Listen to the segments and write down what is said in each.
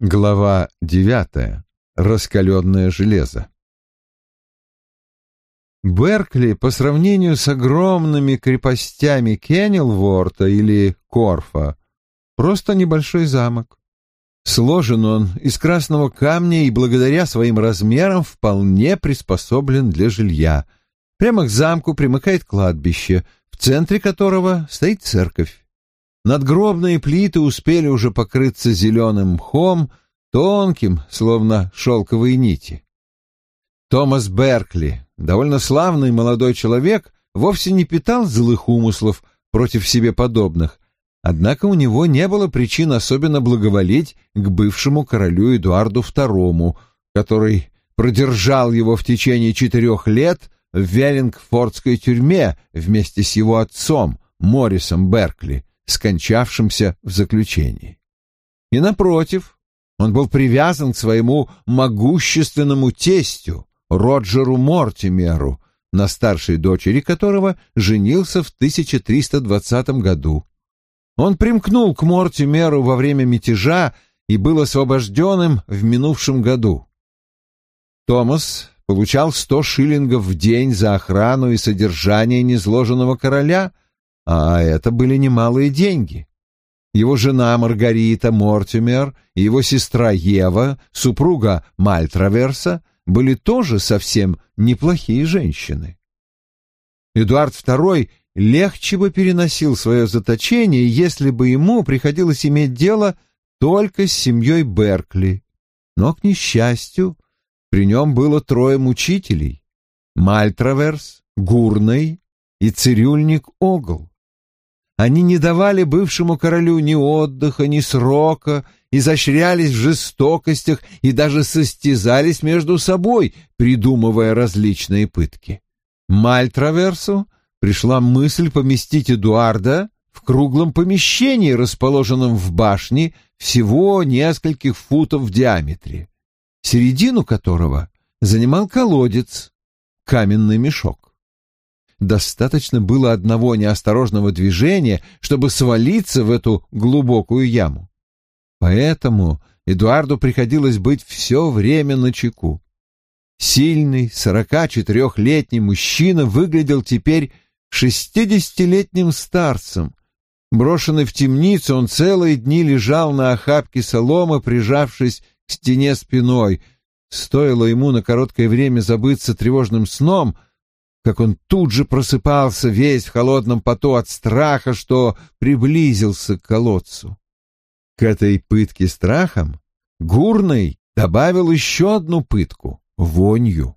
Глава девятая. Раскаленное железо. Беркли по сравнению с огромными крепостями Кеннелворта или Корфа просто небольшой замок. Сложен он из красного камня и благодаря своим размерам вполне приспособлен для жилья. Прямо к замку примыкает кладбище, в центре которого стоит церковь. Надгробные плиты успели уже покрыться зеленым мхом, тонким, словно шелковые нити. Томас Беркли, довольно славный молодой человек, вовсе не питал злых умыслов против себе подобных, однако у него не было причин особенно благоволить к бывшему королю Эдуарду II, который продержал его в течение четырех лет в Веллингфордской тюрьме вместе с его отцом, Моррисом Беркли, скончавшимся в заключении. И напротив, он был привязан к своему могущественному тестю, Роджеру Мортимеру, на старшей дочери которого женился в 1320 году. Он примкнул к Мортимеру во время мятежа и был освобожденным в минувшем году. Томас получал сто шиллингов в день за охрану и содержание незложенного короля — а это были немалые деньги. Его жена Маргарита Мортимер и его сестра Ева, супруга Мальтраверса, были тоже совсем неплохие женщины. Эдуард II легче бы переносил свое заточение, если бы ему приходилось иметь дело только с семьей Беркли. Но, к несчастью, при нем было трое мучителей — Мальтраверс, Гурный и цирюльник Огл. Они не давали бывшему королю ни отдыха, ни срока, изощрялись в жестокостях и даже состязались между собой, придумывая различные пытки. Мальтраверсу пришла мысль поместить Эдуарда в круглом помещении, расположенном в башне всего нескольких футов в диаметре, середину которого занимал колодец, каменный мешок. Достаточно было одного неосторожного движения, чтобы свалиться в эту глубокую яму. Поэтому Эдуарду приходилось быть все время на чеку. Сильный, сорока четырехлетний мужчина выглядел теперь шестидесятилетним старцем. Брошенный в темницу, он целые дни лежал на охапке соломы, прижавшись к стене спиной. Стоило ему на короткое время забыться тревожным сном — как он тут же просыпался весь в холодном поту от страха, что приблизился к колодцу. К этой пытке страхом Гурный добавил еще одну пытку — вонью.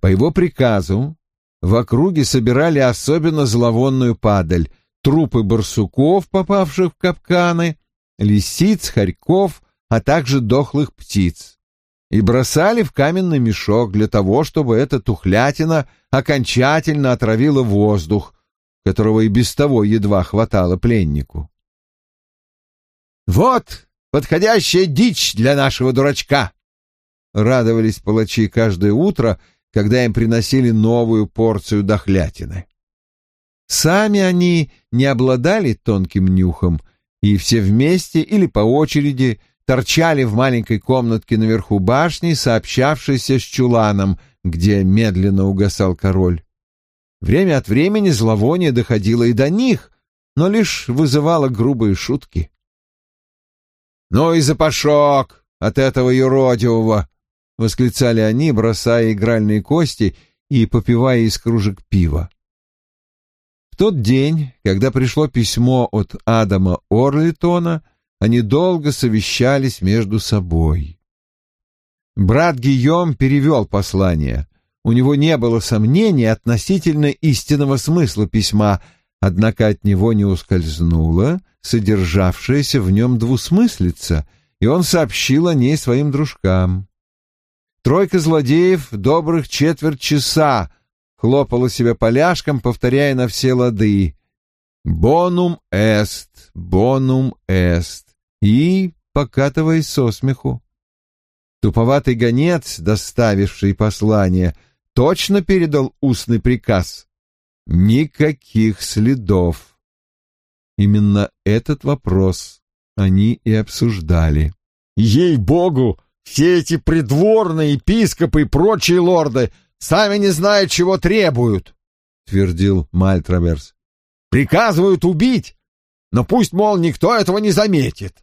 По его приказу в округе собирали особенно зловонную падаль, трупы барсуков, попавших в капканы, лисиц, хорьков, а также дохлых птиц и бросали в каменный мешок для того, чтобы эта тухлятина окончательно отравила воздух, которого и без того едва хватало пленнику. «Вот подходящая дичь для нашего дурачка!» Радовались палачи каждое утро, когда им приносили новую порцию дохлятины. Сами они не обладали тонким нюхом, и все вместе или по очереди торчали в маленькой комнатке наверху башни, сообщавшейся с чуланом, где медленно угасал король. Время от времени зловоние доходило и до них, но лишь вызывало грубые шутки. «Ну и запашок от этого юродивого!» — восклицали они, бросая игральные кости и попивая из кружек пива. В тот день, когда пришло письмо от Адама Орлитона, — они долго совещались между собой. Брат Гийом перевел послание. У него не было сомнений относительно истинного смысла письма, однако от него не ускользнула содержавшаяся в нем двусмыслица, и он сообщил о ней своим дружкам. Тройка злодеев добрых четверть часа хлопала себя поляшком, повторяя на все лады «Бонум эст, бонум эст» и покатываясь со смеху. Туповатый гонец, доставивший послание, точно передал устный приказ. Никаких следов. Именно этот вопрос они и обсуждали. Ей-богу, все эти придворные епископы и прочие лорды сами не знают, чего требуют, — твердил Мальтраверс. Приказывают убить, но пусть, мол, никто этого не заметит.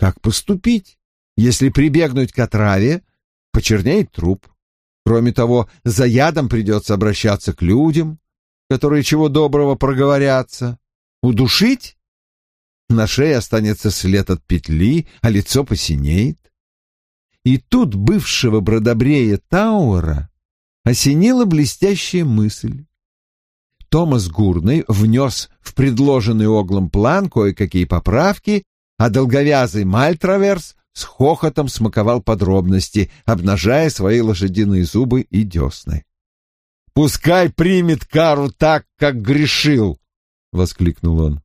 Как поступить, если прибегнуть к отраве, почернеет труп? Кроме того, за ядом придется обращаться к людям, которые чего доброго проговорятся. Удушить? На шее останется след от петли, а лицо посинеет. И тут бывшего бродобрея Тауэра осенила блестящая мысль. Томас Гурный внес в предложенный оглом план кое-какие поправки, а долговязый Мальтраверс с хохотом смаковал подробности, обнажая свои лошадиные зубы и десны. «Пускай примет кару так, как грешил!» — воскликнул он.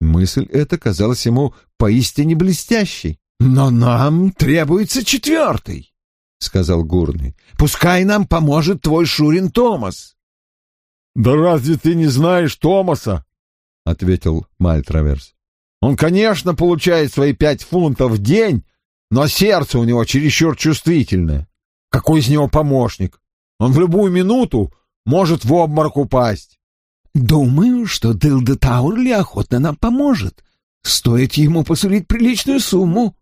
Мысль эта казалась ему поистине блестящей. «Но нам требуется четвертый», — сказал Гурный. «Пускай нам поможет твой Шурин Томас». «Да разве ты не знаешь Томаса?» — ответил Мальтраверс. Он, конечно, получает свои пять фунтов в день, но сердце у него чересчур чувствительное. Какой из него помощник? Он в любую минуту может в обморок упасть. Думаю, что Дилда Таурли охотно нам поможет. Стоит ему посулить приличную сумму,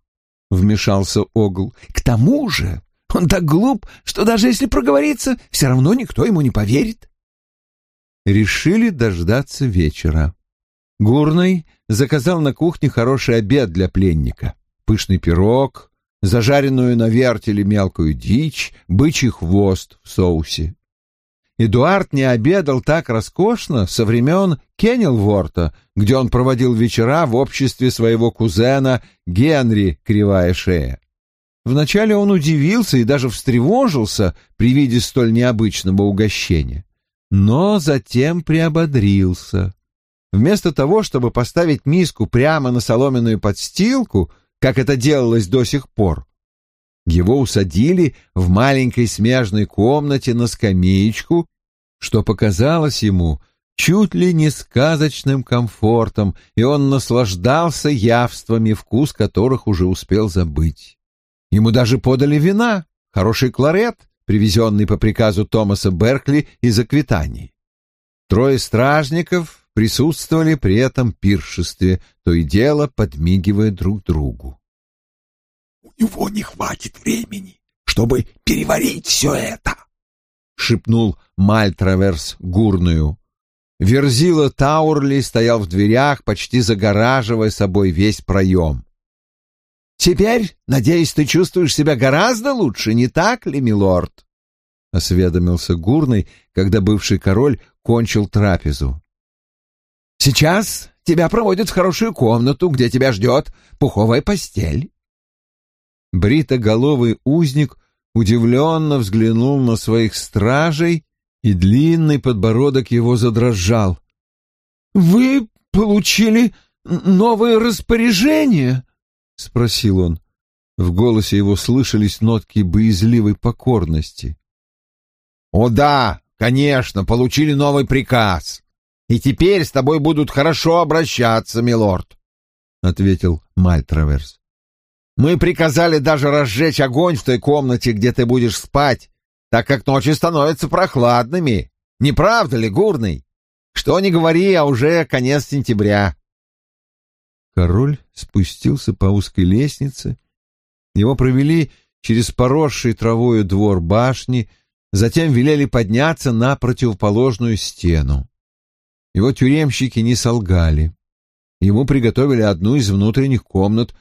— вмешался Огл. К тому же он так глуп, что даже если проговорится, все равно никто ему не поверит. Решили дождаться вечера. Гурный заказал на кухне хороший обед для пленника. Пышный пирог, зажаренную на вертеле мелкую дичь, бычий хвост в соусе. Эдуард не обедал так роскошно со времен Кеннелворта, где он проводил вечера в обществе своего кузена Генри Кривая Шея. Вначале он удивился и даже встревожился при виде столь необычного угощения, но затем приободрился. Вместо того, чтобы поставить миску прямо на соломенную подстилку, как это делалось до сих пор, его усадили в маленькой смежной комнате на скамеечку, что показалось ему чуть ли не сказочным комфортом, и он наслаждался явствами, вкус которых уже успел забыть. Ему даже подали вина, хороший кларет, привезенный по приказу Томаса Беркли из Аквитании. Трое стражников присутствовали при этом пиршестве, то и дело подмигивая друг другу. «У него не хватит времени, чтобы переварить все это!» — шепнул Мальтраверс гурную. Верзила Таурли стоял в дверях, почти загораживая собой весь проем. «Теперь, надеюсь, ты чувствуешь себя гораздо лучше, не так ли, милорд?» — осведомился Гурный, когда бывший король кончил трапезу. Сейчас тебя проводят в хорошую комнату, где тебя ждет пуховая постель. Бритоголовый узник удивленно взглянул на своих стражей, и длинный подбородок его задрожал. — Вы получили новое распоряжение? — спросил он. В голосе его слышались нотки боязливой покорности. — О да, конечно, получили новый приказ, и теперь с тобой будут хорошо обращаться, милорд, — ответил Мальтраверс. Мы приказали даже разжечь огонь в той комнате, где ты будешь спать, так как ночи становятся прохладными. Не правда ли, Гурный? Что ни говори, а уже конец сентября. Король спустился по узкой лестнице. Его провели через поросший травою двор башни, затем велели подняться на противоположную стену. Его тюремщики не солгали. Ему приготовили одну из внутренних комнат,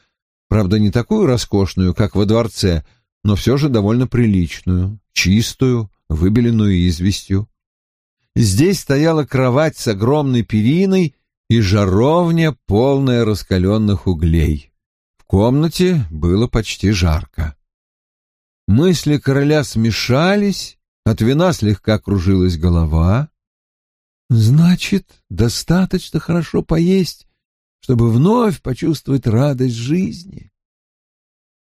правда, не такую роскошную, как во дворце, но все же довольно приличную, чистую, выбеленную известью. Здесь стояла кровать с огромной периной и жаровня, полная раскаленных углей. В комнате было почти жарко. Мысли короля смешались, от вина слегка кружилась голова. Значит, достаточно хорошо поесть, чтобы вновь почувствовать радость жизни.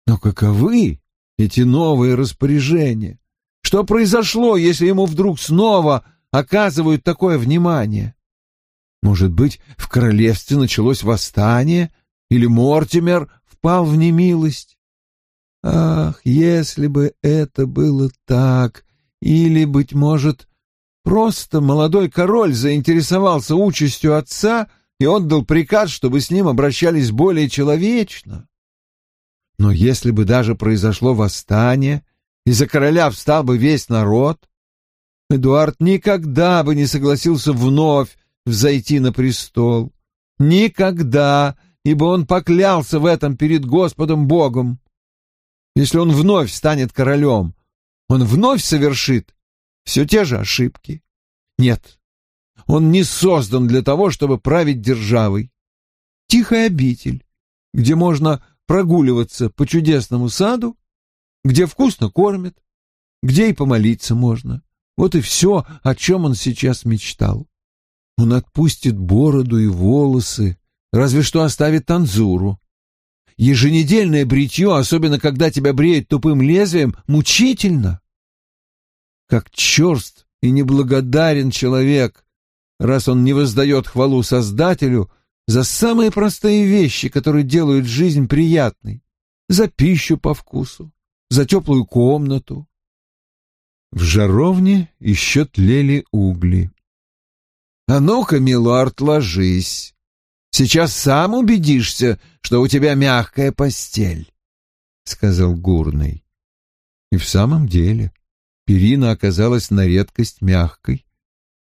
Но каковы эти новые распоряжения? Что произошло, если ему вдруг снова оказывают такое внимание? Может быть, в королевстве началось восстание, Или Мортимер впал в немилость? Ах, если бы это было так! Или, быть может, просто молодой король заинтересовался участью отца и отдал приказ, чтобы с ним обращались более человечно? Но если бы даже произошло восстание, и за короля встал бы весь народ, Эдуард никогда бы не согласился вновь взойти на престол. Никогда, ибо он поклялся в этом перед Господом Богом. Если он вновь станет королем, он вновь совершит все те же ошибки. Нет, он не создан для того, чтобы править державой. Тихая обитель, где можно прогуливаться по чудесному саду, где вкусно кормят, где и помолиться можно. Вот и все, о чем он сейчас мечтал. Он отпустит бороду и волосы, разве что оставит танзуру. Еженедельное бритье, особенно когда тебя бреют тупым лезвием, мучительно. Как черст и неблагодарен человек, раз он не воздает хвалу Создателю за самые простые вещи, которые делают жизнь приятной, за пищу по вкусу, за теплую комнату. В жаровне еще тлели угли. «А ну-ка, милорд, ложись. Сейчас сам убедишься, что у тебя мягкая постель», — сказал Гурный. И в самом деле перина оказалась на редкость мягкой.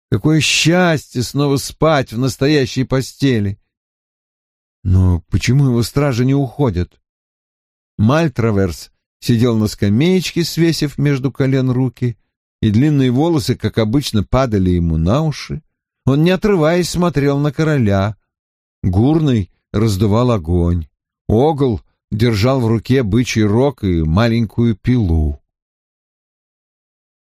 Какое счастье снова спать в настоящей постели! Но почему его стражи не уходят? Мальтраверс сидел на скамеечке, свесив между колен руки, и длинные волосы, как обычно, падали ему на уши. Он, не отрываясь, смотрел на короля. Гурный раздувал огонь. Огл держал в руке бычий рог и маленькую пилу.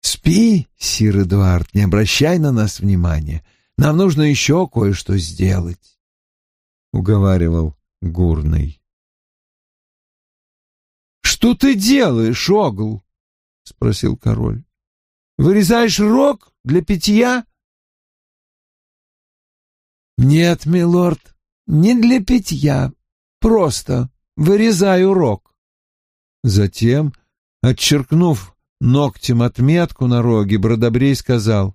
«Спи, сир Эдуард, не обращай на нас внимания. Нам нужно еще кое-что сделать» уговаривал Гурный. «Что ты делаешь, Огл?» — спросил король. «Вырезаешь рог для питья?» «Нет, милорд, не для питья. Просто вырезаю рог». Затем, отчеркнув ногтем отметку на роге, Бродобрей сказал,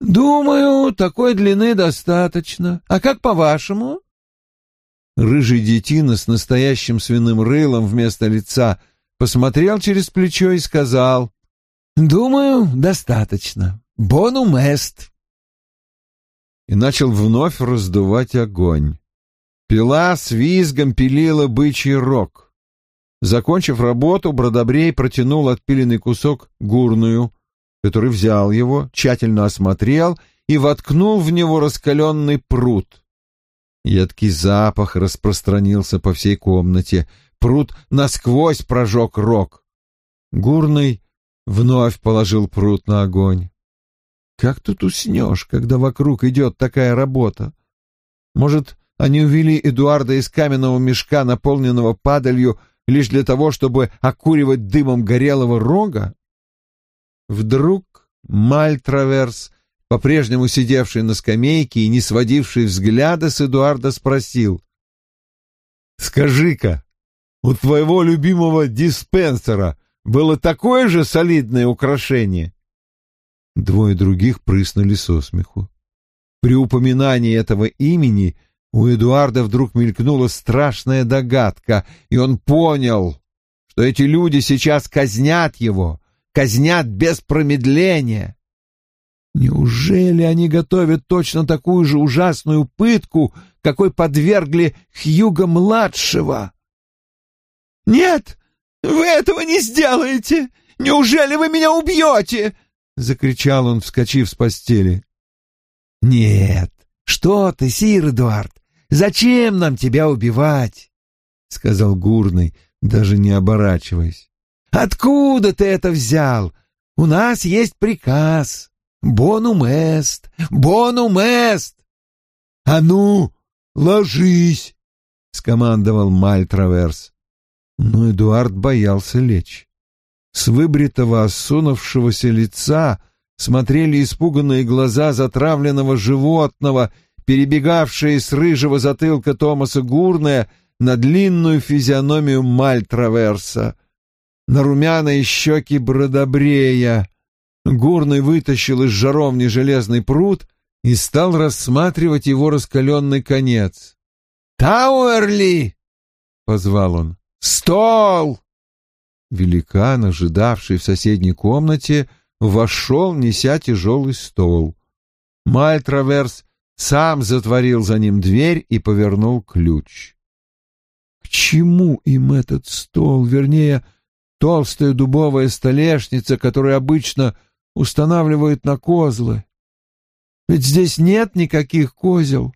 «Думаю, такой длины достаточно. А как по-вашему?» Рыжий детина с настоящим свиным рылом вместо лица посмотрел через плечо и сказал, «Думаю, достаточно. Бонум эст». И начал вновь раздувать огонь. Пила с визгом пилила бычий рог. Закончив работу, Бродобрей протянул отпиленный кусок гурную, который взял его, тщательно осмотрел и воткнул в него раскаленный пруд. Едкий запах распространился по всей комнате. Пруд насквозь прожег рог. Гурный вновь положил пруд на огонь. Как тут уснешь, когда вокруг идет такая работа? Может, они увели Эдуарда из каменного мешка, наполненного падалью, лишь для того, чтобы окуривать дымом горелого рога? Вдруг Мальтраверс, по-прежнему сидевший на скамейке и не сводивший взгляда с Эдуарда, спросил. «Скажи-ка, у твоего любимого диспенсера было такое же солидное украшение?» Двое других прыснули со смеху. При упоминании этого имени у Эдуарда вдруг мелькнула страшная догадка, и он понял, что эти люди сейчас казнят его, казнят без промедления. Неужели они готовят точно такую же ужасную пытку, какой подвергли Хьюга-младшего? «Нет, вы этого не сделаете! Неужели вы меня убьете?» — закричал он, вскочив с постели. «Нет, что ты, сир Эдуард, зачем нам тебя убивать?» — сказал Гурный, даже не оборачиваясь. Откуда ты это взял? У нас есть приказ. Bonum est, bonum est. А ну, ложись, скомандовал Мальтраверс. Но Эдуард боялся лечь. С выбритого, осунувшегося лица смотрели испуганные глаза затравленного животного, перебегавшие с рыжего затылка Томаса Гурная на длинную физиономию Мальтраверса, на румяные щеки Бродобрея. Гурный вытащил из жаровни железный пруд и стал рассматривать его раскаленный конец. «Тауэрли!» — позвал он. «Стол!» Великан, ожидавший в соседней комнате, вошел, неся тяжелый стол. Мальтраверс сам затворил за ним дверь и повернул ключ. К чему им этот стол, вернее, толстая дубовая столешница, которую обычно устанавливают на козлы? Ведь здесь нет никаких козел.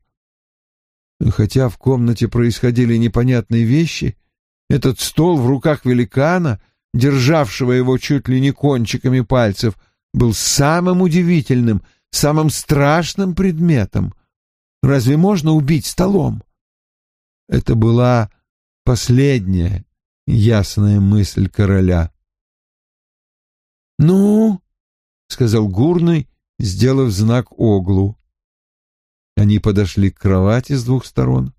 Хотя в комнате происходили непонятные вещи, этот стол в руках великана, державшего его чуть ли не кончиками пальцев, был самым удивительным, самым страшным предметом. Разве можно убить столом? Это была последняя ясная мысль короля. «Ну?» — сказал Гурный, сделав знак Оглу. Они подошли к кровати с двух сторон.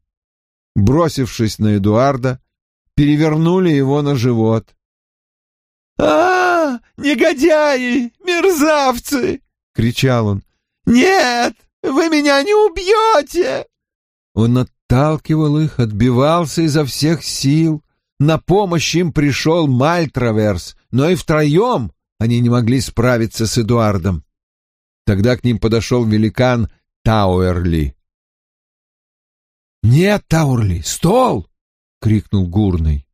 Бросившись на Эдуарда, перевернули его на живот. «А, негодяи, мерзавцы!» — кричал он. «Нет, вы меня не убьете!» Он отталкивал их, отбивался изо всех сил. На помощь им пришел Мальтраверс, но и втроем они не могли справиться с Эдуардом. Тогда к ним подошел великан Тауэрли. «Нет, Тауэрли, стол!» — крикнул Гурный.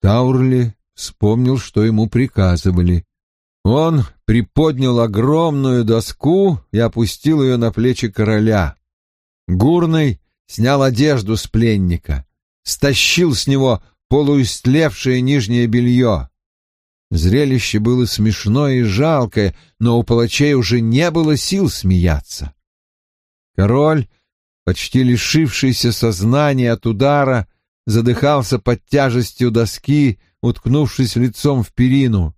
Таурли вспомнил, что ему приказывали. Он приподнял огромную доску и опустил ее на плечи короля. Гурный снял одежду с пленника, стащил с него полуистлевшее нижнее белье. Зрелище было смешное и жалкое, но у палачей уже не было сил смеяться. Король, почти лишившийся сознания от удара, задыхался под тяжестью доски, уткнувшись лицом в перину.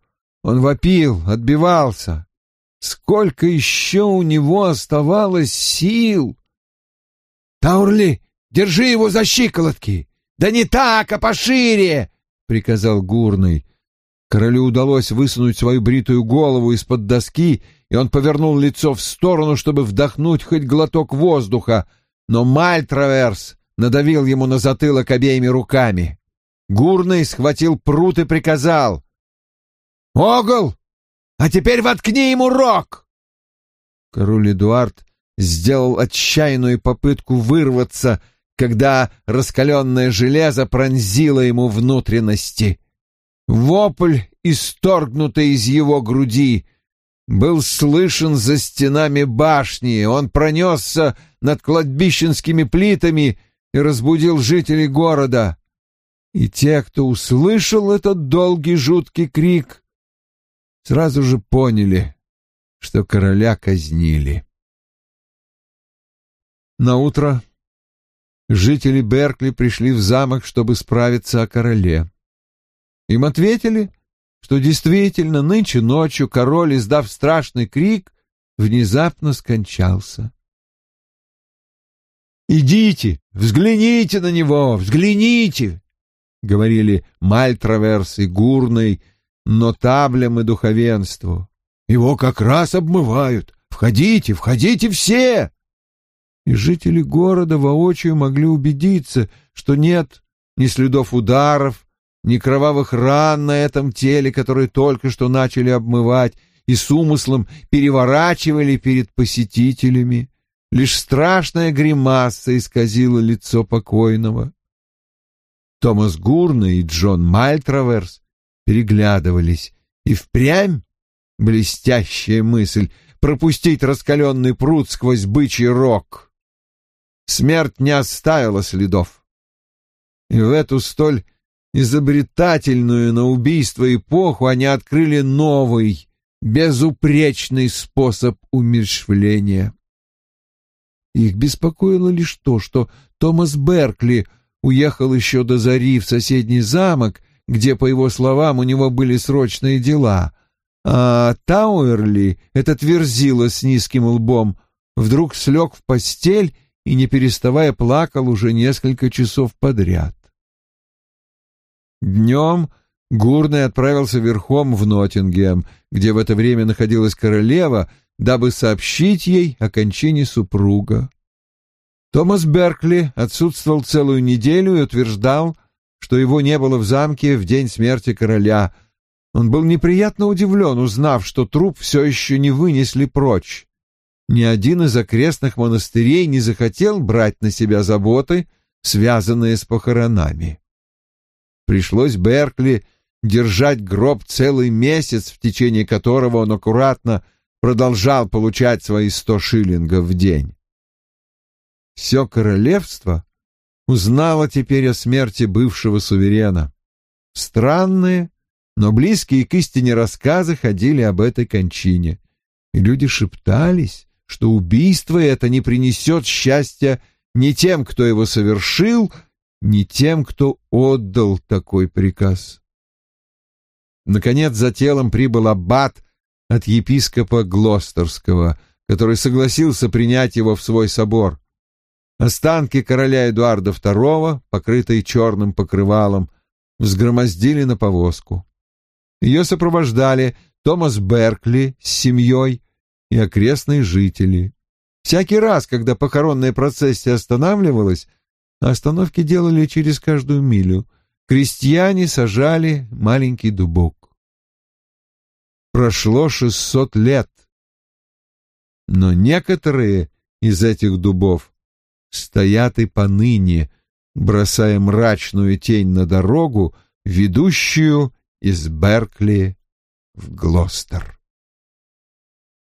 Он вопил, отбивался. Сколько еще у него оставалось сил! «Таурли, держи его за щиколотки!» «Да не так, а пошире!» — приказал Гурный. Королю удалось высунуть свою бритую голову из-под доски, и он повернул лицо в сторону, чтобы вдохнуть хоть глоток воздуха, но Мальтраверс надавил ему на затылок обеими руками. Гурный схватил прут и приказал. «Огл! А теперь воткни ему рог!» Король Эдуард сделал отчаянную попытку вырваться, когда раскаленное железо пронзило ему внутренности. Вопль, исторгнутый из его груди, был слышен за стенами башни. Он пронесся над кладбищенскими плитами и разбудил жителей города. И те, кто услышал этот долгий жуткий крик, сразу же поняли, что короля казнили. На утро жители Беркли пришли в замок, чтобы справиться о короле. Им ответили, что действительно нынче ночью король, издав страшный крик, внезапно скончался. «Идите, взгляните на него, взгляните!» — говорили Мальтраверс и Гурный, нотаблям и духовенству. «Его как раз обмывают! Входите, входите все!» И жители города воочию могли убедиться, что нет ни следов ударов, ни кровавых ран на этом теле, которые только что начали обмывать и с умыслом переворачивали перед посетителями. Лишь страшная гримаса исказила лицо покойного. Томас Гурна и Джон Мальтраверс переглядывались, и впрямь блестящая мысль пропустить раскаленный пруд сквозь бычий рог. Смерть не оставила следов. И в эту столь изобретательную на убийство эпоху они открыли новый, безупречный способ умерщвления. Их беспокоило лишь то, что Томас Беркли уехал еще до зари в соседний замок, где, по его словам, у него были срочные дела, а Тауэрли, этот верзила с низким лбом, вдруг слег в постель и, не переставая, плакал уже несколько часов подряд. Днем Гурный отправился верхом в Ноттингем, где в это время находилась королева, дабы сообщить ей о кончине супруга. Томас Беркли отсутствовал целую неделю и утверждал, что его не было в замке в день смерти короля. Он был неприятно удивлен, узнав, что труп все еще не вынесли прочь. Ни один из окрестных монастырей не захотел брать на себя заботы, связанные с похоронами. Пришлось Беркли держать гроб целый месяц, в течение которого он аккуратно продолжал получать свои сто шиллингов в день. Все королевство узнало теперь о смерти бывшего суверена. Странные, но близкие к истине рассказы ходили об этой кончине, и люди шептались, что убийство это не принесет счастья ни тем, кто его совершил, ни тем, кто отдал такой приказ. Наконец за телом прибыл аббат от епископа Глостерского, который согласился принять его в свой собор. Останки короля Эдуарда II, покрытые черным покрывалом, взгромоздили на повозку. Ее сопровождали Томас Беркли с семьей и окрестные жители. Всякий раз, когда похоронная процессия останавливалась, остановки делали через каждую милю, крестьяне сажали маленький дубок. Прошло шестьсот лет, но некоторые из этих дубов стоят и поныне, бросая мрачную тень на дорогу, ведущую из Беркли в Глостер.